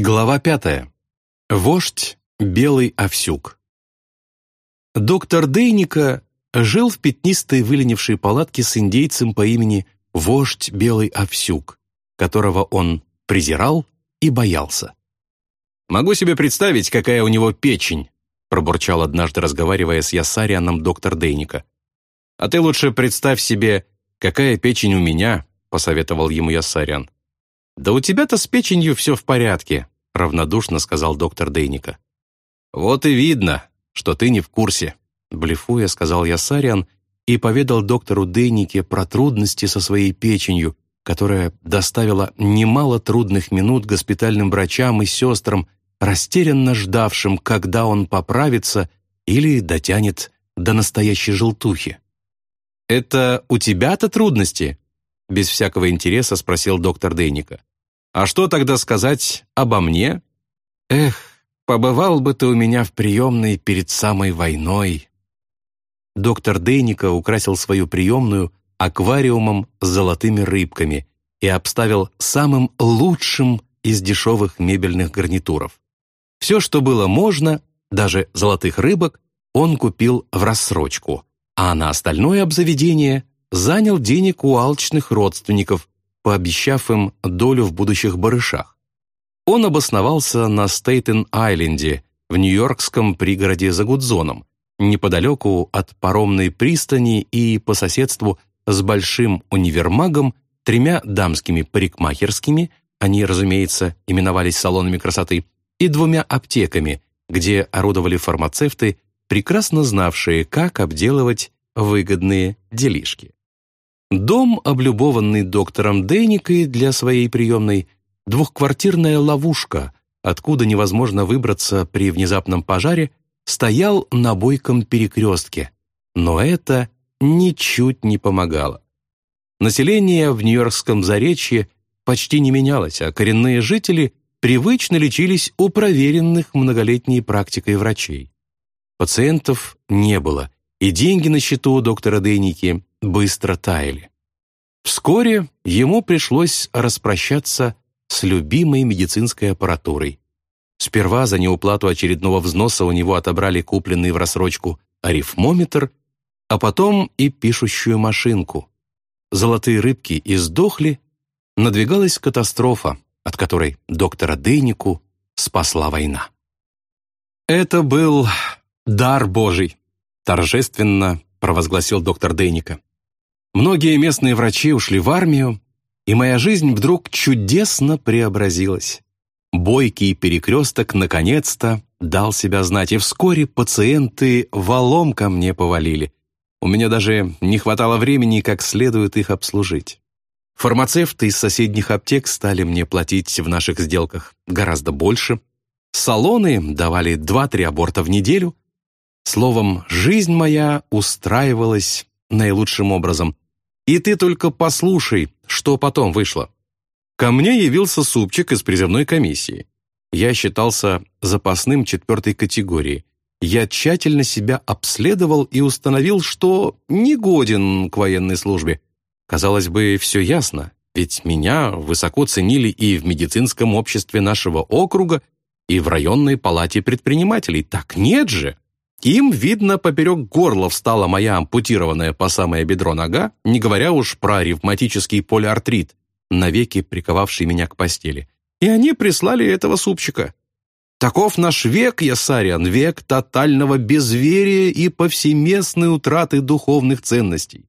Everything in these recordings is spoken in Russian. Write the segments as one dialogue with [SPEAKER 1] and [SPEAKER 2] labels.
[SPEAKER 1] Глава пятая. Вождь Белый Овсюк. Доктор Дейника жил в пятнистой выленившей палатке с индейцем по имени Вождь Белый Овсюк, которого он презирал и боялся. «Могу себе представить, какая у него печень», пробурчал однажды, разговаривая с Ясарианом доктор Дейника. «А ты лучше представь себе, какая печень у меня», посоветовал ему Ясариан. «Да у тебя-то с печенью все в порядке», равнодушно сказал доктор Дейника. «Вот и видно, что ты не в курсе», блефуя, сказал Ясариан и поведал доктору Дейнике про трудности со своей печенью, которая доставила немало трудных минут госпитальным врачам и сестрам, растерянно ждавшим, когда он поправится или дотянет до настоящей желтухи. «Это у тебя-то трудности?» Без всякого интереса спросил доктор Дейника. «А что тогда сказать обо мне?» «Эх, побывал бы ты у меня в приемной перед самой войной». Доктор Дейника украсил свою приемную аквариумом с золотыми рыбками и обставил самым лучшим из дешевых мебельных гарнитуров. Все, что было можно, даже золотых рыбок, он купил в рассрочку, а на остальное обзаведение занял денег у алчных родственников, пообещав им долю в будущих барышах. Он обосновался на Стейтен-Айленде, в нью-йоркском пригороде за Гудзоном, неподалеку от паромной пристани и по соседству с большим универмагом, тремя дамскими парикмахерскими, они, разумеется, именовались салонами красоты, и двумя аптеками, где орудовали фармацевты, прекрасно знавшие, как обделывать выгодные делишки. Дом, облюбованный доктором Дейникой для своей приемной, двухквартирная ловушка, откуда невозможно выбраться при внезапном пожаре, стоял на бойком перекрестке. Но это ничуть не помогало. Население в Нью-Йоркском заречье почти не менялось, а коренные жители привычно лечились у проверенных многолетней практикой врачей. Пациентов не было, и деньги на счету у доктора Дейники быстро таяли. Вскоре ему пришлось распрощаться с любимой медицинской аппаратурой. Сперва за неуплату очередного взноса у него отобрали купленный в рассрочку арифмометр, а потом и пишущую машинку. Золотые рыбки издохли, надвигалась катастрофа, от которой доктора Дейнику спасла война. Это был дар Божий, торжественно провозгласил доктор Дейника. Многие местные врачи ушли в армию, и моя жизнь вдруг чудесно преобразилась. Бойкий перекресток наконец-то дал себя знать, и вскоре пациенты валом ко мне повалили. У меня даже не хватало времени как следует их обслужить. Фармацевты из соседних аптек стали мне платить в наших сделках гораздо больше. Салоны давали 2-3 аборта в неделю, Словом, жизнь моя устраивалась наилучшим образом. И ты только послушай, что потом вышло. Ко мне явился супчик из призывной комиссии. Я считался запасным четвертой категории. Я тщательно себя обследовал и установил, что не годен к военной службе. Казалось бы, все ясно, ведь меня высоко ценили и в медицинском обществе нашего округа, и в районной палате предпринимателей. Так нет же! Им, видно, поперек горла встала моя ампутированная по самое бедро нога, не говоря уж про ревматический полиартрит, навеки приковавший меня к постели. И они прислали этого супчика. Таков наш век, Ясариан, век тотального безверия и повсеместной утраты духовных ценностей.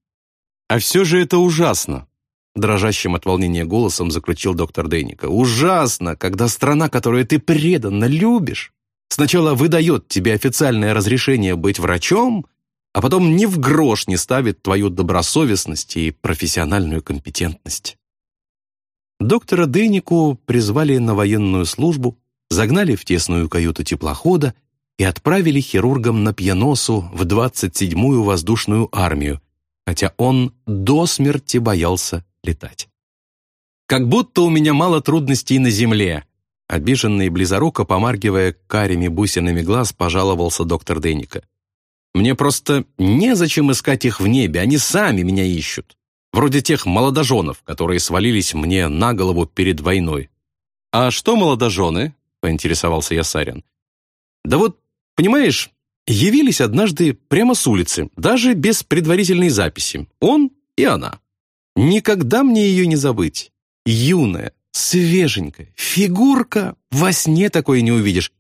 [SPEAKER 1] А все же это ужасно, дрожащим от волнения голосом заключил доктор Дейника. Ужасно, когда страна, которую ты преданно любишь, Сначала выдает тебе официальное разрешение быть врачом, а потом ни в грош не ставит твою добросовестность и профессиональную компетентность. Доктора Дэнику призвали на военную службу, загнали в тесную каюту теплохода и отправили хирургом на Пьяносу в 27-ю воздушную армию, хотя он до смерти боялся летать. «Как будто у меня мало трудностей на земле», Обиженный близоруко, помаргивая карими бусинами глаз, пожаловался доктор Деника. «Мне просто незачем искать их в небе, они сами меня ищут. Вроде тех молодоженов, которые свалились мне на голову перед войной». «А что молодожены?» — поинтересовался я Сарин. «Да вот, понимаешь, явились однажды прямо с улицы, даже без предварительной записи. Он и она. Никогда мне ее не забыть. Юная, свеженькая, фигурка, во сне такое не увидишь.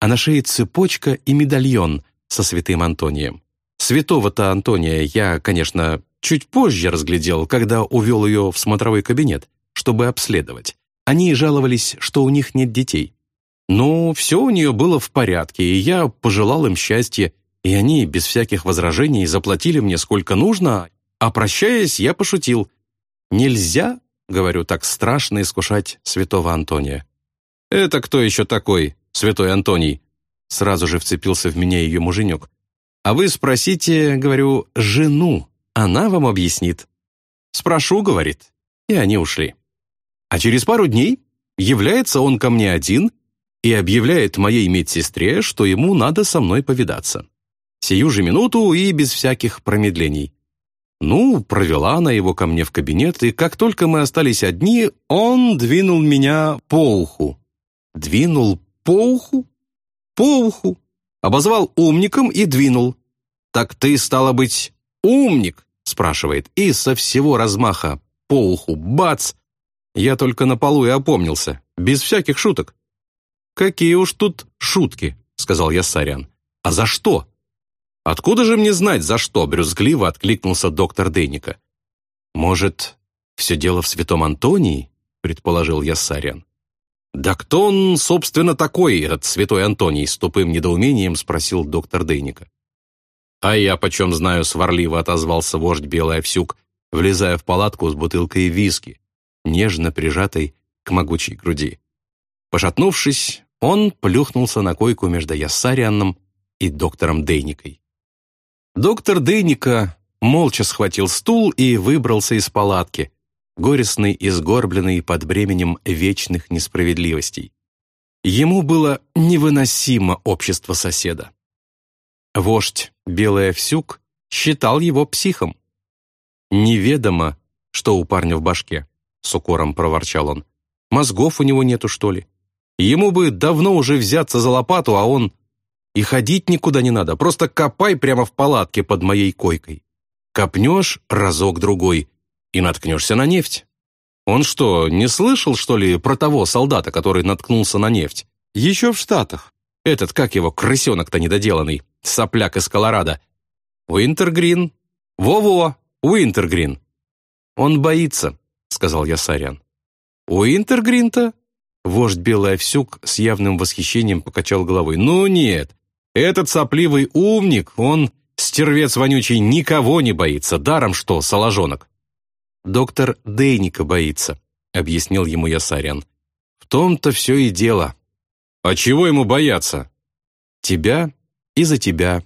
[SPEAKER 1] А на шее цепочка и медальон со святым Антонием. Святого-то Антония я, конечно, чуть позже разглядел, когда увел ее в смотровой кабинет, чтобы обследовать. Они жаловались, что у них нет детей. Но все у нее было в порядке, и я пожелал им счастья, и они без всяких возражений заплатили мне сколько нужно, а прощаясь, я пошутил. «Нельзя, — говорю, — так страшно искушать святого Антония». «Это кто еще такой, святой Антоний?» Сразу же вцепился в меня ее муженек. «А вы спросите, — говорю, — жену, она вам объяснит». «Спрошу, — говорит, — и они ушли». А через пару дней является он ко мне один и объявляет моей медсестре, что ему надо со мной повидаться. Сию же минуту и без всяких промедлений. Ну, провела она его ко мне в кабинет, и как только мы остались одни, он двинул меня по уху. Двинул по уху? По уху. Обозвал умником и двинул. «Так ты, стало быть, умник?» спрашивает. И со всего размаха по уху бац! Я только на полу и опомнился, без всяких шуток. «Какие уж тут шутки», — сказал я Сарян. «А за что?» «Откуда же мне знать, за что?» — брюзгливо откликнулся доктор Дейника. «Может, все дело в святом Антонии?» — предположил я Сарян. «Да кто он, собственно, такой, этот святой Антоний?» — с тупым недоумением спросил доктор Дейника. «А я почем знаю», — сварливо отозвался вождь Белый Овсюк, влезая в палатку с бутылкой виски, нежно прижатой к могучей груди. Пошатнувшись, он плюхнулся на койку между Яссарианном и доктором Дейникой. Доктор Дейника молча схватил стул и выбрался из палатки, горестный и сгорбленный под бременем вечных несправедливостей. Ему было невыносимо общество соседа. Вождь Белый Овсюк считал его психом. «Неведомо, что у парня в башке», — с укором проворчал он. «Мозгов у него нету, что ли? Ему бы давно уже взяться за лопату, а он... И ходить никуда не надо, просто копай прямо в палатке под моей койкой. Копнешь разок-другой и наткнешься на нефть. Он что, не слышал, что ли, про того солдата, который наткнулся на нефть? Еще в Штатах. Этот, как его, крысенок-то недоделанный, сопляк из Колорадо. Уинтергрин. Во-во, Уинтергрин. Он боится, сказал я Сарян. Уинтергрин-то? Вождь Белый Овсюк с явным восхищением покачал головой. «Ну нет, этот сопливый умник, он, стервец вонючий, никого не боится, даром что, соложонок». «Доктор Дейника боится», — объяснил ему Ясарян. «В том-то все и дело». «А чего ему бояться?» «Тебя и за тебя.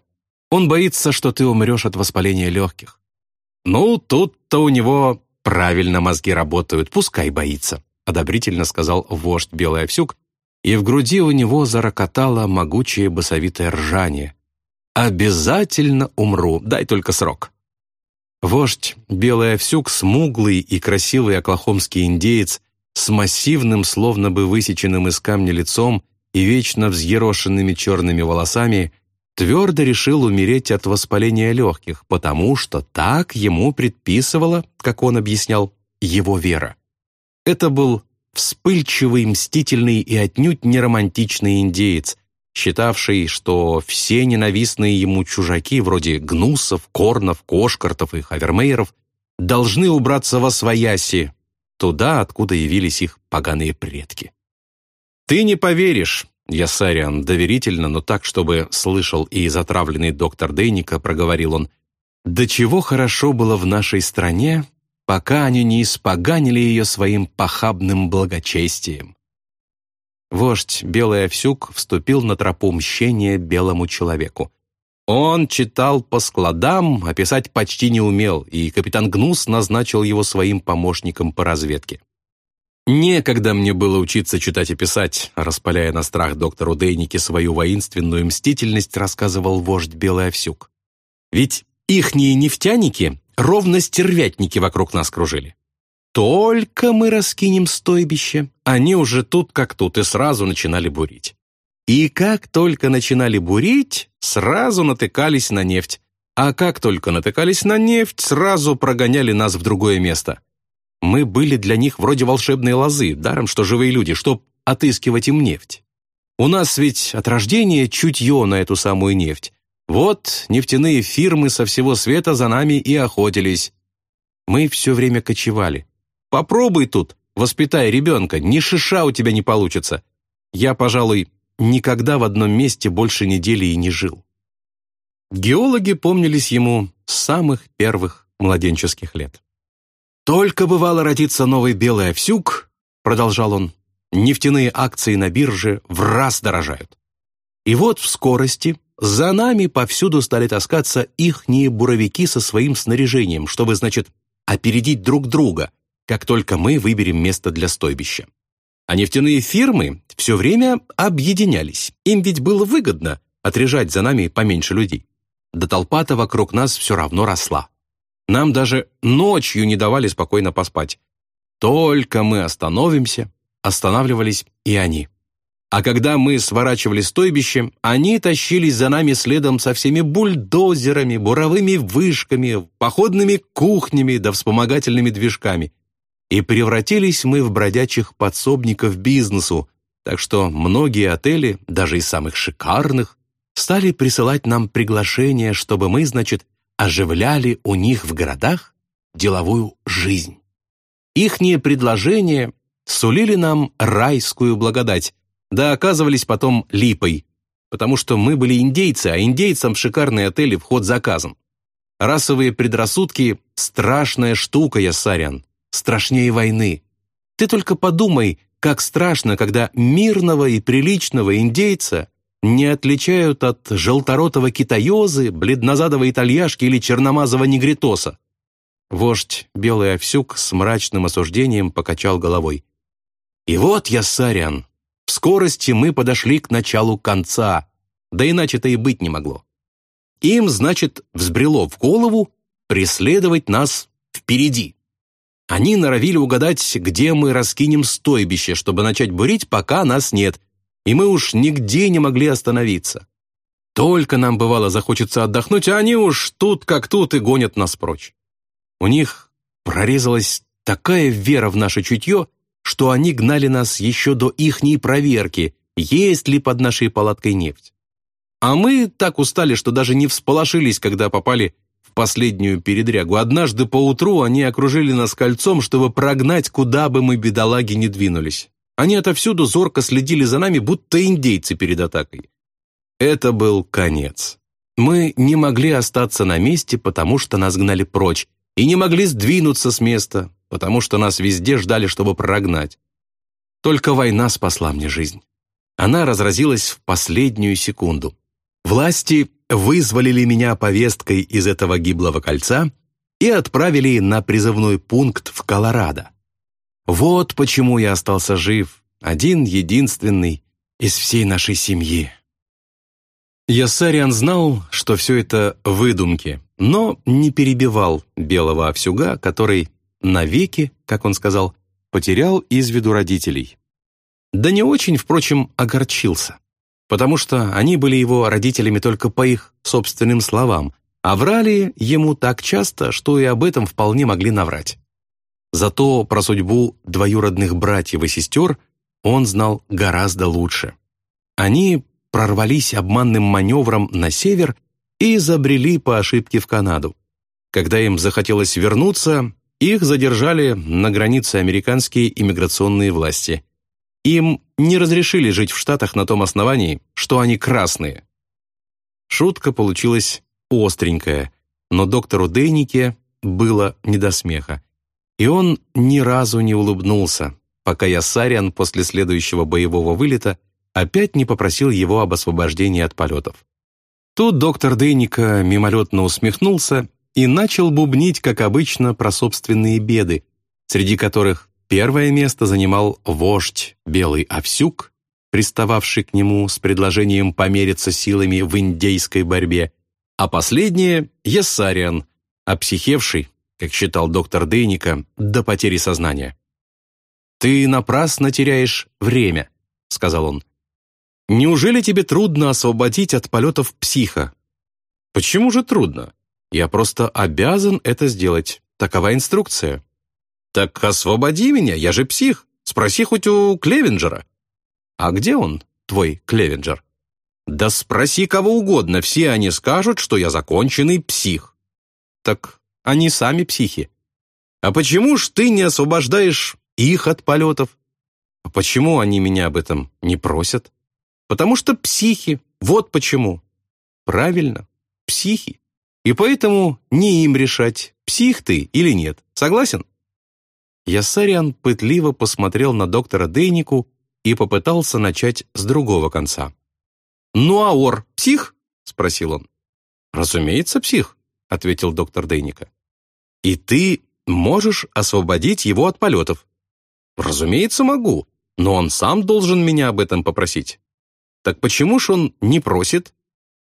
[SPEAKER 1] Он боится, что ты умрешь от воспаления легких». «Ну, тут-то у него правильно мозги работают, пускай боится» одобрительно сказал вождь Белый Овсюк, и в груди у него зарокотало могучее басовитое ржание. «Обязательно умру, дай только срок». Вождь Белый Овсюк, смуглый и красивый оклахомский индеец с массивным, словно бы высеченным из камня лицом и вечно взъерошенными черными волосами, твердо решил умереть от воспаления легких, потому что так ему предписывала, как он объяснял, его вера. Это был вспыльчивый, мстительный и отнюдь не романтичный индеец, считавший, что все ненавистные ему чужаки, вроде гнусов, корнов, кошкартов и хавермейеров, должны убраться во свояси, туда, откуда явились их поганые предки. «Ты не поверишь», — Ясариан доверительно, но так, чтобы слышал и затравленный доктор Дейника, проговорил он, «до чего хорошо было в нашей стране, пока они не испоганили ее своим похабным благочестием. Вождь Белый Овсюк вступил на тропу мщения белому человеку. Он читал по складам, а писать почти не умел, и капитан Гнус назначил его своим помощником по разведке. «Некогда мне было учиться читать и писать», распаляя на страх доктору Дейнике свою воинственную мстительность, рассказывал вождь Белый Овсюк. «Ведь ихние нефтяники ровно стервятники вокруг нас кружили. только мы раскинем стойбище, они уже тут как тут и сразу начинали бурить. И как только начинали бурить, сразу натыкались на нефть. А как только натыкались на нефть, сразу прогоняли нас в другое место. Мы были для них вроде волшебной лозы, даром что живые люди, чтоб отыскивать им нефть. У нас ведь от рождения чутье на эту самую нефть. Вот нефтяные фирмы со всего света за нами и охотились. Мы все время кочевали. Попробуй тут, воспитай ребенка, ни шиша у тебя не получится. Я, пожалуй, никогда в одном месте больше недели и не жил. Геологи помнились ему с самых первых младенческих лет. «Только бывало родиться новый белый овсюк», — продолжал он, «нефтяные акции на бирже в раз дорожают. И вот в скорости за нами повсюду стали таскаться ихние буровики со своим снаряжением, чтобы, значит, опередить друг друга, как только мы выберем место для стойбища. А нефтяные фирмы все время объединялись. Им ведь было выгодно отрежать за нами поменьше людей. Да толпа-то вокруг нас все равно росла. Нам даже ночью не давали спокойно поспать. Только мы остановимся, останавливались и они. А когда мы сворачивали стойбище, они тащились за нами следом со всеми бульдозерами, буровыми вышками, походными кухнями да вспомогательными движками. И превратились мы в бродячих подсобников бизнесу, так что многие отели, даже из самых шикарных, стали присылать нам приглашения, чтобы мы, значит, оживляли у них в городах деловую жизнь. Ихние предложения сулили нам райскую благодать, да оказывались потом липой, потому что мы были индейцы, а индейцам в шикарные отели вход заказан. Расовые предрассудки – страшная штука, Ясарян, страшнее войны. Ты только подумай, как страшно, когда мирного и приличного индейца не отличают от желторотого китаёзы, бледнозадого итальяшки или черномазого негритоса. Вождь Белый Овсюк с мрачным осуждением покачал головой. «И вот, Ясарян, в скорости мы подошли к началу конца, да иначе-то и быть не могло. Им, значит, взбрело в голову преследовать нас впереди. Они норовили угадать, где мы раскинем стойбище, чтобы начать бурить, пока нас нет, и мы уж нигде не могли остановиться. Только нам, бывало, захочется отдохнуть, а они уж тут как тут и гонят нас прочь. У них прорезалась такая вера в наше чутье, что они гнали нас еще до ихней проверки, есть ли под нашей палаткой нефть. А мы так устали, что даже не всполошились, когда попали в последнюю передрягу. Однажды поутру они окружили нас кольцом, чтобы прогнать, куда бы мы, бедолаги, не двинулись. Они отовсюду зорко следили за нами, будто индейцы перед атакой. Это был конец. Мы не могли остаться на месте, потому что нас гнали прочь, и не могли сдвинуться с места, потому что нас везде ждали, чтобы прогнать. Только война спасла мне жизнь. Она разразилась в последнюю секунду. Власти вызволили меня повесткой из этого гиблого кольца и отправили на призывной пункт в Колорадо. Вот почему я остался жив, один единственный из всей нашей семьи. Ясариан знал, что все это выдумки, но не перебивал белого овсюга, который навеки, как он сказал, потерял из виду родителей. Да не очень, впрочем, огорчился, потому что они были его родителями только по их собственным словам, а врали ему так часто, что и об этом вполне могли наврать. Зато про судьбу двоюродных братьев и сестер он знал гораздо лучше. Они прорвались обманным маневром на север и забрели по ошибке в Канаду. Когда им захотелось вернуться, их задержали на границе американские иммиграционные власти. Им не разрешили жить в Штатах на том основании, что они красные. Шутка получилась остренькая, но доктору Дейнике было не до смеха. И он ни разу не улыбнулся, пока я Сариан после следующего боевого вылета опять не попросил его об освобождении от полетов. Тут доктор Дейника мимолетно усмехнулся и начал бубнить, как обычно, про собственные беды, среди которых первое место занимал вождь Белый Овсюк, пристававший к нему с предложением помериться силами в индейской борьбе, а последнее — Ессариан, обсихевший, как считал доктор Дейника, до потери сознания. «Ты напрасно теряешь время», — сказал он. «Неужели тебе трудно освободить от полетов психа?» «Почему же трудно? Я просто обязан это сделать. Такова инструкция». «Так освободи меня, я же псих. Спроси хоть у Клевенджера». «А где он, твой Клевенджер?» «Да спроси кого угодно, все они скажут, что я законченный псих». «Так они сами психи». «А почему ж ты не освобождаешь их от полетов?» «А почему они меня об этом не просят?» «Потому что психи, вот почему». «Правильно, психи. И поэтому не им решать, псих ты или нет. Согласен?» Ясариан пытливо посмотрел на доктора Дейнику и попытался начать с другого конца. «Ну а Ор псих?» — спросил он. «Разумеется, псих», — ответил доктор Дейника. «И ты можешь освободить его от полетов?» «Разумеется, могу, но он сам должен меня об этом попросить». «Так почему ж он не просит?»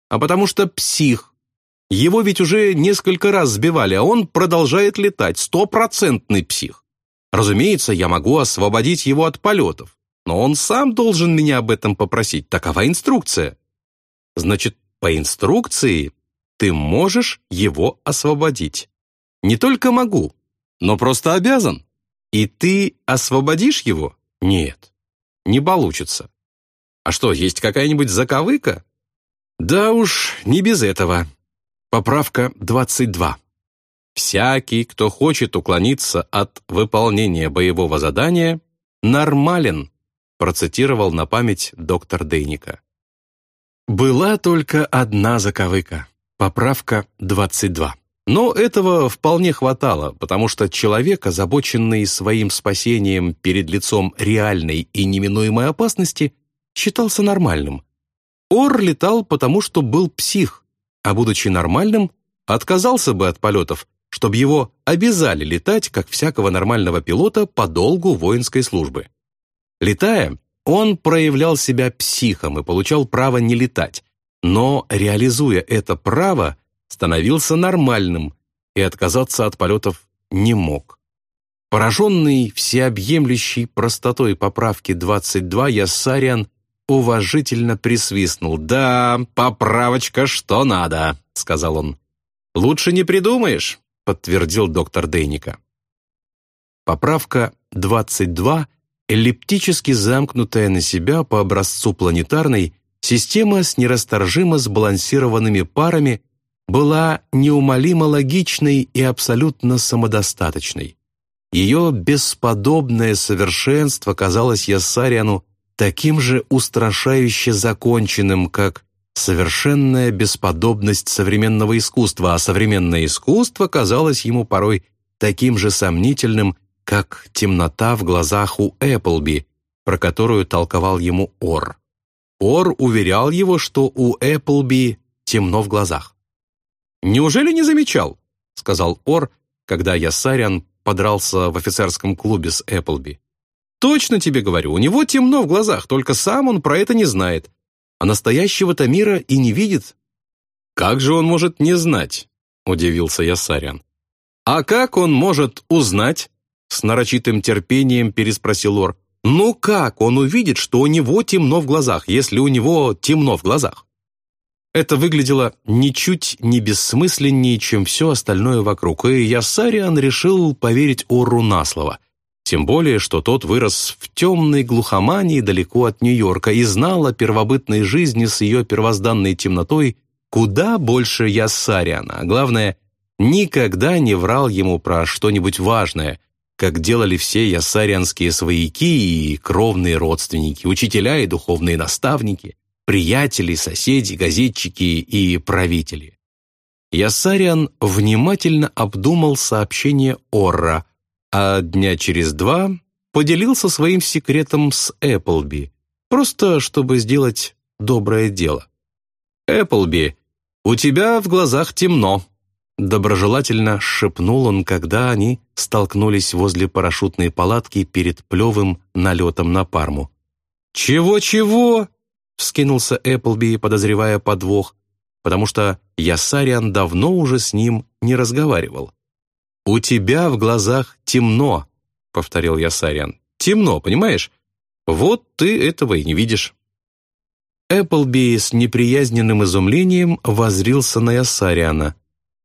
[SPEAKER 1] «А потому что псих. Его ведь уже несколько раз сбивали, а он продолжает летать, стопроцентный псих. Разумеется, я могу освободить его от полетов, но он сам должен меня об этом попросить. Такова инструкция. Значит, по инструкции ты можешь его освободить. Не только могу, но просто обязан. И ты освободишь его? Нет, не получится. А что, есть какая-нибудь заковыка? Да уж, не без этого. Поправка 22. Всякий, кто хочет уклониться от выполнения боевого задания, нормален, процитировал на память доктор Дейника. Была только одна заковыка, поправка 22. Но этого вполне хватало, потому что человек, озабоченный своим спасением перед лицом реальной и неминуемой опасности, считался нормальным. Ор летал потому, что был псих, а будучи нормальным, отказался бы от полетов, чтобы его обязали летать, как всякого нормального пилота, по долгу воинской службы. Летая, он проявлял себя психом и получал право не летать, но, реализуя это право, становился нормальным и отказаться от полетов не мог. Пораженный всеобъемлющей простотой поправки 22, Яссариан уважительно присвистнул. «Да, поправочка что надо», — сказал он. «Лучше не придумаешь подтвердил доктор Дейника. Поправка 22 эллиптически замкнутая на себя по образцу планетарной система с нерасторжимо сбалансированными парами была неумолимо логичной и абсолютно самодостаточной. Ее бесподобное совершенство казалось Яссариану таким же устрашающе законченным, как совершенная бесподобность современного искусства, а современное искусство казалось ему порой таким же сомнительным, как темнота в глазах у Эпплби, про которую толковал ему Ор. Ор уверял его, что у Эпплби темно в глазах. «Неужели не замечал?» — сказал Ор, когда Ясарян подрался в офицерском клубе с Эпплби. «Точно тебе говорю, у него темно в глазах, только сам он про это не знает а настоящего-то мира и не видит. «Как же он может не знать?» — удивился Ясарян. «А как он может узнать?» — с нарочитым терпением переспросил Ор. «Ну как он увидит, что у него темно в глазах, если у него темно в глазах?» Это выглядело ничуть не бессмысленнее, чем все остальное вокруг, и Ясариан решил поверить Ору на слово — тем более, что тот вырос в темной глухомании далеко от Нью-Йорка и знал о первобытной жизни с ее первозданной темнотой куда больше Яссариана, а главное, никогда не врал ему про что-нибудь важное, как делали все яссарианские свояки и кровные родственники, учителя и духовные наставники, приятели, соседи, газетчики и правители. Яссариан внимательно обдумал сообщение Орра, а дня через два поделился своим секретом с Эпплби, просто чтобы сделать доброе дело. «Эпплби, у тебя в глазах темно», доброжелательно шепнул он, когда они столкнулись возле парашютной палатки перед плевым налетом на Парму. «Чего-чего?» — вскинулся Эпплби, подозревая подвох, потому что Ясариан давно уже с ним не разговаривал. «У тебя в глазах темно», — повторил я Сариан. «Темно, понимаешь? Вот ты этого и не видишь». Эпплби с неприязненным изумлением возрился на Ясариана.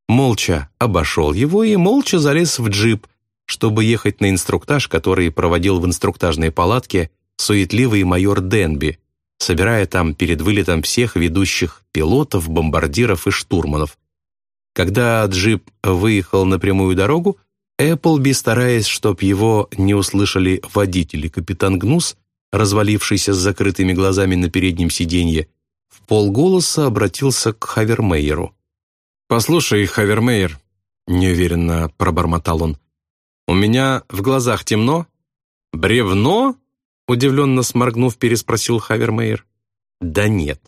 [SPEAKER 1] Молча обошел его и молча залез в джип, чтобы ехать на инструктаж, который проводил в инструктажной палатке суетливый майор Денби, собирая там перед вылетом всех ведущих пилотов, бомбардиров и штурманов. Когда джип выехал на прямую дорогу, Эпплби, стараясь, чтоб его не услышали водитель и капитан Гнус, развалившийся с закрытыми глазами на переднем сиденье, в полголоса обратился к Хавермейеру. «Послушай, Хавермейер», — неуверенно пробормотал он, «у меня в глазах темно?» «Бревно?» — удивленно сморгнув, переспросил Хавермейер. «Да нет.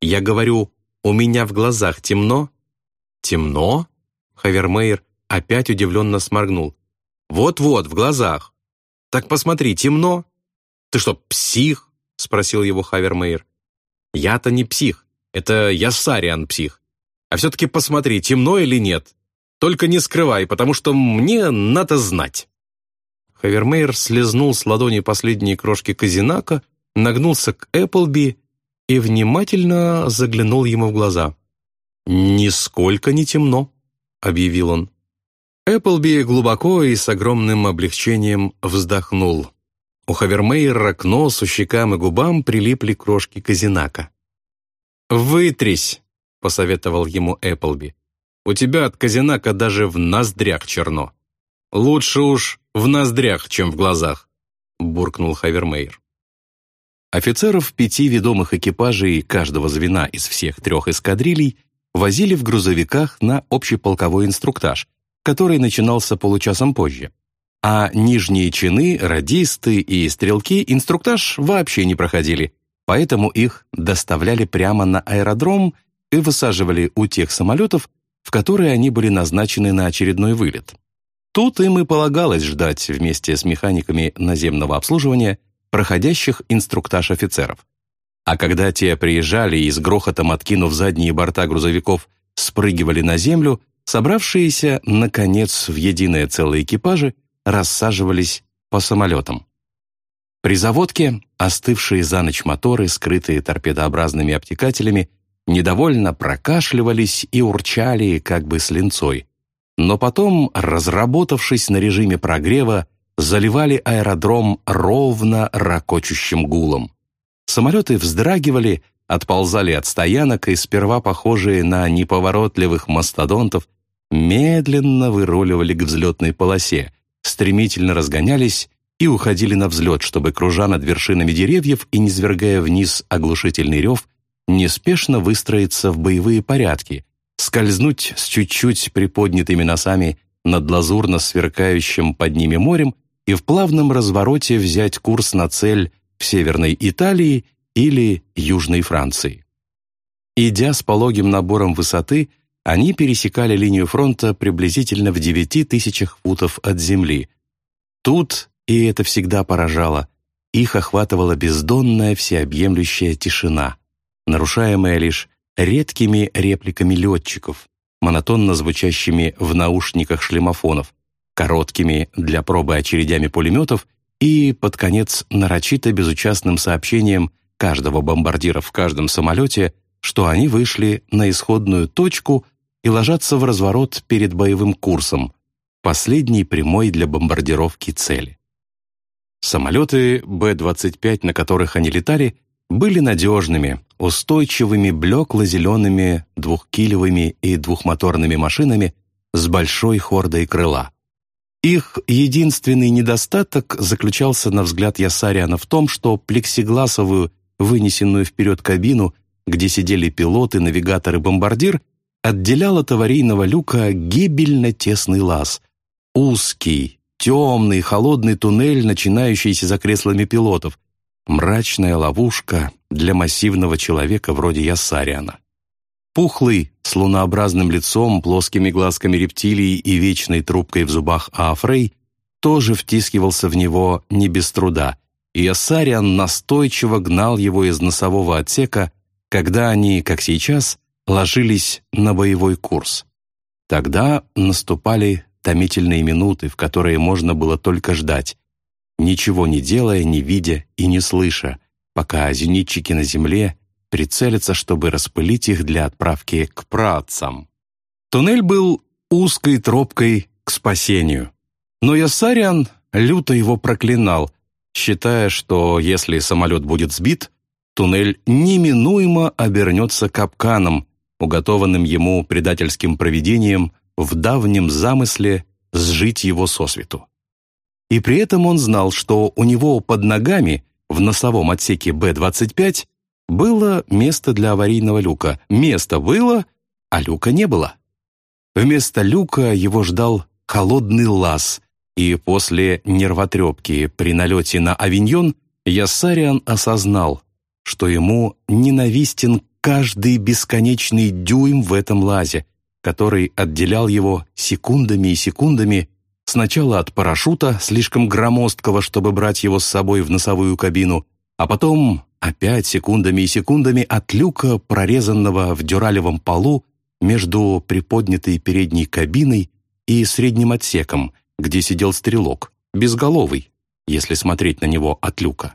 [SPEAKER 1] Я говорю, у меня в глазах темно?» «Темно?» — Хавермейер опять удивленно сморгнул. «Вот-вот, в глазах. Так посмотри, темно?» «Ты что, псих?» — спросил его Хавермейер. «Я-то не псих. Это я Сариан псих. А все-таки посмотри, темно или нет. Только не скрывай, потому что мне надо знать». Хавермейер слезнул с ладони последние крошки казинака, нагнулся к Эпплби и внимательно заглянул ему в глаза. «Нисколько не темно», — объявил он. Эпплби глубоко и с огромным облегчением вздохнул. У Хавермейера к носу, щекам и губам прилипли крошки казинака. «Вытрись», — посоветовал ему Эпплби. «У тебя от казинака даже в ноздрях черно. Лучше уж в ноздрях, чем в глазах», — буркнул Хавермейер. Офицеров пяти ведомых экипажей каждого звена из всех трех эскадрилей возили в грузовиках на общеполковой инструктаж, который начинался получасом позже а нижние чины, радисты и стрелки инструктаж вообще не проходили, поэтому их доставляли прямо на аэродром и высаживали у тех самолетов, в которые они были назначены на очередной вылет. Тут им и полагалось ждать вместе с механиками наземного обслуживания проходящих инструктаж офицеров. А когда те приезжали и с грохотом откинув задние борта грузовиков спрыгивали на землю, собравшиеся, наконец, в единое целое экипажи рассаживались по самолетам. При заводке остывшие за ночь моторы, скрытые торпедообразными обтекателями, недовольно прокашливались и урчали как бы с линцой. Но потом, разработавшись на режиме прогрева, заливали аэродром ровно ракочущим гулом. Самолеты вздрагивали, отползали от стоянок и сперва похожие на неповоротливых мастодонтов медленно выруливали к взлетной полосе, стремительно разгонялись и уходили на взлет, чтобы, кружа над вершинами деревьев и низвергая вниз оглушительный рев, неспешно выстроиться в боевые порядки, скользнуть с чуть-чуть приподнятыми носами над лазурно сверкающим под ними морем и в плавном развороте взять курс на цель в Северной Италии или Южной Франции. Идя с пологим набором высоты, они пересекали линию фронта приблизительно в девяти тысячах футов от земли. Тут, и это всегда поражало, их охватывала бездонная всеобъемлющая тишина, нарушаемая лишь редкими репликами летчиков, монотонно звучащими в наушниках шлемофонов, короткими для пробы очередями пулеметов и, под конец, нарочито безучастным сообщением каждого бомбардира в каждом самолете, что они вышли на исходную точку и ложатся в разворот перед боевым курсом, последней прямой для бомбардировки цели. Самолеты Б-25, на которых они летали, были надежными, устойчивыми, блекло-зелеными, двухкилевыми и двухмоторными машинами с большой хордой крыла. Их единственный недостаток заключался, на взгляд Ясариана, в том, что плексигласовую, вынесенную вперед кабину, где сидели пилоты, навигатор и бомбардир, отделял от аварийного люка гибельно тесный лаз. Узкий, темный, холодный туннель, начинающийся за креслами пилотов. Мрачная ловушка для массивного человека вроде Яссариана. Пухлый, с лунообразным лицом, плоскими глазками рептилии и вечной трубкой в зубах Аафрей тоже втискивался в него не без труда, и Яссариан настойчиво гнал его из носового отсека, когда они, как сейчас, ложились на боевой курс. Тогда наступали томительные минуты, в которые можно было только ждать, ничего не делая, не видя и не слыша, пока зенитчики на земле прицелятся, чтобы распылить их для отправки к працам. Туннель был узкой тропкой к спасению. Но Ясариан люто его проклинал, считая, что если самолет будет сбит, туннель неминуемо обернется капканом, уготованным ему предательским провидением в давнем замысле сжить его сосвету. И при этом он знал, что у него под ногами в носовом отсеке Б-25 было место для аварийного люка. Место было, а люка не было. Вместо люка его ждал холодный лаз, и после нервотрепки при налете на авиньон Яссариан осознал, что ему ненавистен каждый бесконечный дюйм в этом лазе, который отделял его секундами и секундами сначала от парашюта, слишком громоздкого, чтобы брать его с собой в носовую кабину, а потом опять секундами и секундами от люка, прорезанного в дюралевом полу между приподнятой передней кабиной и средним отсеком, где сидел стрелок, безголовый, если смотреть на него от люка.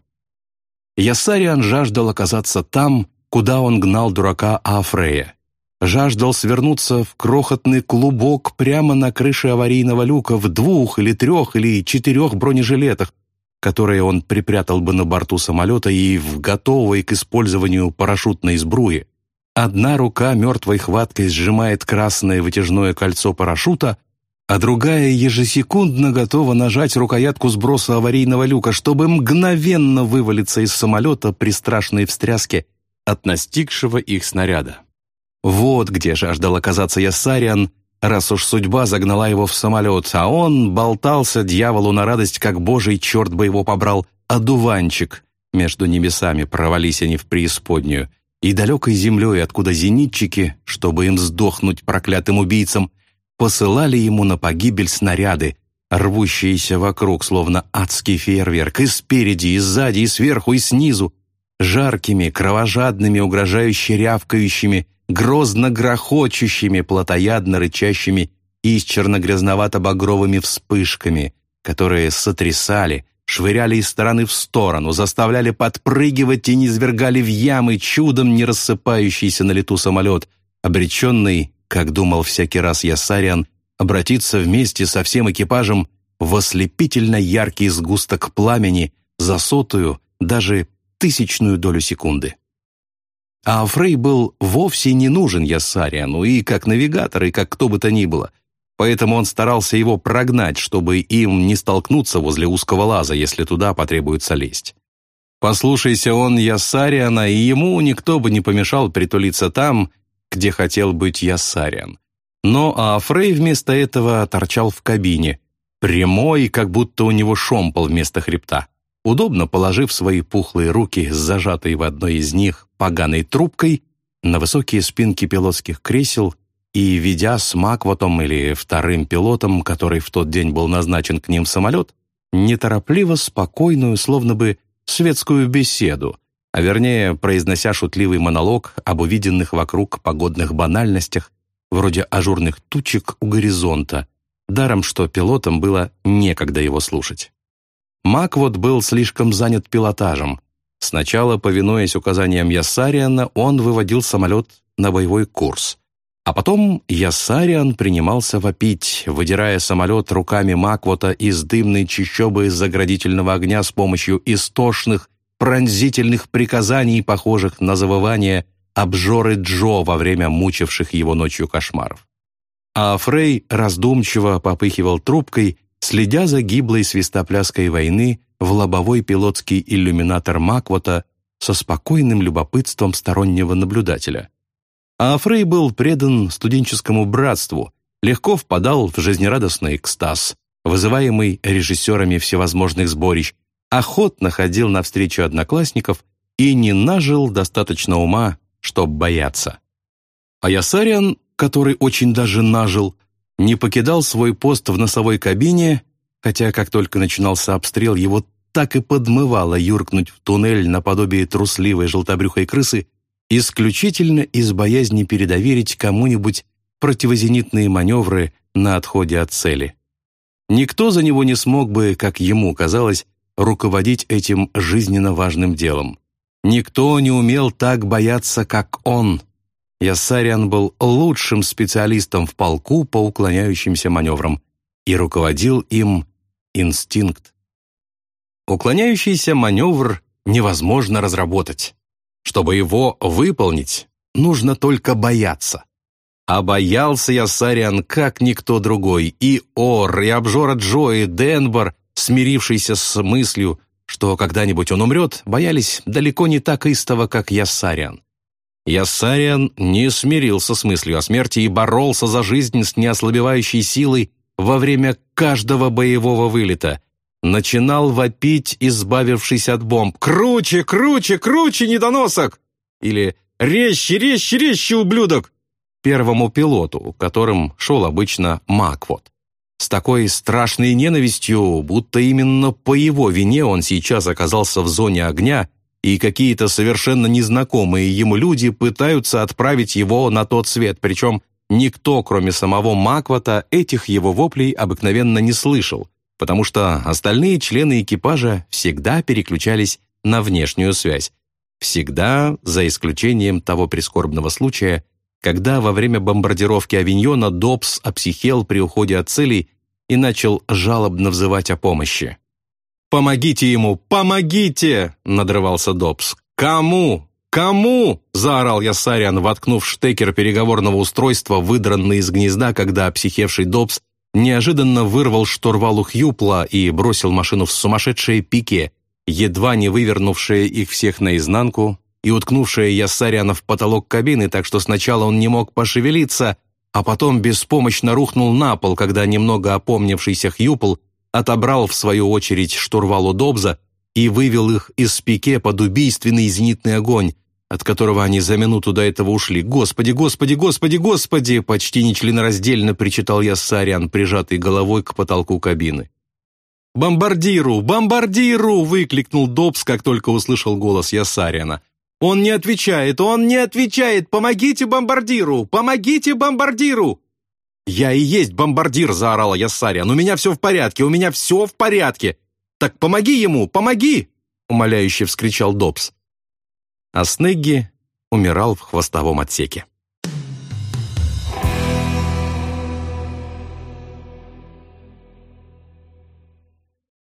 [SPEAKER 1] Ясариан жаждал оказаться там, куда он гнал дурака Афрея. Жаждал свернуться в крохотный клубок прямо на крыше аварийного люка в двух или трех или четырех бронежилетах, которые он припрятал бы на борту самолета и в готовой к использованию парашютной сбруи. Одна рука мертвой хваткой сжимает красное вытяжное кольцо парашюта, а другая ежесекундно готова нажать рукоятку сброса аварийного люка, чтобы мгновенно вывалиться из самолета при страшной встряске от настигшего их снаряда. Вот где жаждал оказаться Яссариан, раз уж судьба загнала его в самолет, а он болтался дьяволу на радость, как божий черт бы его побрал, одуванчик. Между небесами провались они в преисподнюю, и далекой землей, откуда зенитчики, чтобы им сдохнуть проклятым убийцам, посылали ему на погибель снаряды, рвущиеся вокруг, словно адский фейерверк, и спереди, и сзади, и сверху, и снизу, жаркими, кровожадными, угрожающе рявкающими, грозно грохочущими, плотоядно рычащими и с черно-грязновато-багровыми вспышками, которые сотрясали, швыряли из стороны в сторону, заставляли подпрыгивать и низвергали в ямы чудом не рассыпающийся на лету самолет, обреченный как думал всякий раз Ясариан, обратиться вместе со всем экипажем в ослепительно яркий сгусток пламени за сотую, даже тысячную долю секунды. А Фрей был вовсе не нужен Ясариану и как навигатор, и как кто бы то ни было, поэтому он старался его прогнать, чтобы им не столкнуться возле узкого лаза, если туда потребуется лезть. Послушайся он Ясариана, и ему никто бы не помешал притулиться там, где хотел быть Ясарян. Но Афрей вместо этого торчал в кабине, прямой, как будто у него шомпол вместо хребта, удобно положив свои пухлые руки, зажатые в одной из них поганой трубкой, на высокие спинки пилотских кресел и, ведя с Маквотом или вторым пилотом, который в тот день был назначен к ним в самолет, неторопливо спокойную, словно бы светскую беседу, а вернее, произнося шутливый монолог об увиденных вокруг погодных банальностях, вроде ажурных тучек у горизонта, даром что пилотам было некогда его слушать. Маквот был слишком занят пилотажем. Сначала, повинуясь указаниям Яссариана, он выводил самолет на боевой курс. А потом Яссариан принимался вопить, выдирая самолет руками Маквота из дымной чащобы заградительного огня с помощью истошных пронзительных приказаний, похожих на завывание обжоры Джо во время мучивших его ночью кошмаров. А Фрей раздумчиво попыхивал трубкой, следя за гиблой свистопляской войны в лобовой пилотский иллюминатор Маквота со спокойным любопытством стороннего наблюдателя. А Фрей был предан студенческому братству, легко впадал в жизнерадостный экстаз, вызываемый режиссерами всевозможных сборищ, охотно ходил навстречу одноклассников и не нажил достаточно ума, чтобы бояться. А Ясариан, который очень даже нажил, не покидал свой пост в носовой кабине, хотя как только начинался обстрел, его так и подмывало юркнуть в туннель наподобие трусливой желтобрюхой крысы, исключительно из боязни передоверить кому-нибудь противозенитные маневры на отходе от цели. Никто за него не смог бы, как ему казалось, руководить этим жизненно важным делом. Никто не умел так бояться, как он. Яссариан был лучшим специалистом в полку по уклоняющимся маневрам, и руководил им инстинкт. Уклоняющийся маневр невозможно разработать. Чтобы его выполнить, нужно только бояться. А боялся я Сариан как никто другой, и Ор, и обжора Джо, и Денбор, смирившийся с мыслью, что когда-нибудь он умрет, боялись далеко не так истово, как Яссариан. Яссариан не смирился с мыслью о смерти и боролся за жизнь с неослабевающей силой во время каждого боевого вылета. Начинал вопить, избавившись от бомб. «Круче, круче, круче, недоносок!» Или «Резче, резче, резче, ублюдок!» Первому пилоту, которым шел обычно Маквот. С такой страшной ненавистью, будто именно по его вине он сейчас оказался в зоне огня, и какие-то совершенно незнакомые ему люди пытаются отправить его на тот свет, причем никто, кроме самого Маквота, этих его воплей обыкновенно не слышал, потому что остальные члены экипажа всегда переключались на внешнюю связь, Всегда, за исключением того прискорбного случая, когда во время бомбардировки Авиньона Добс обсихел при уходе от целей и начал жалобно взывать о помощи. «Помогите ему! Помогите!» — надрывался Добс. «Кому? Кому?» — заорал я Сариан, воткнув штекер переговорного устройства, выдранный из гнезда, когда обсихевший Добс неожиданно вырвал штурвал у Хьюпла и бросил машину в сумасшедшее пике, едва не вывернувшая их всех наизнанку и уткнувшая Яссаряна в потолок кабины, так что сначала он не мог пошевелиться, а потом беспомощно рухнул на пол, когда немного опомнившийся Хьюпл отобрал в свою очередь штурвал у Добза и вывел их из пике под убийственный зенитный огонь, от которого они за минуту до этого ушли. «Господи, господи, господи, господи!» почти нечленораздельно причитал Яссарян, прижатый головой к потолку кабины. «Бомбардиру! Бомбардиру!» — выкликнул Добс, как только услышал голос Ясарина. «Он не отвечает! Он не отвечает! Помогите бомбардиру! Помогите бомбардиру!» «Я и есть бомбардир!» — заорала Яссариан. «У меня все в порядке! У меня все в порядке! Так помоги ему! Помоги!» — умоляюще вскричал Добс. А Снегги умирал в хвостовом отсеке.